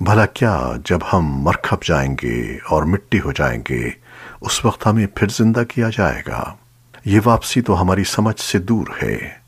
بھلا کیا جب ہم مرکھپ جائیں گے اور مٹی ہو جائیں گے، اس وقت ہمیں پھر زندہ کیا جائے گا؟ یہ واپسی تو ہماری سمجھ سے دور ہے۔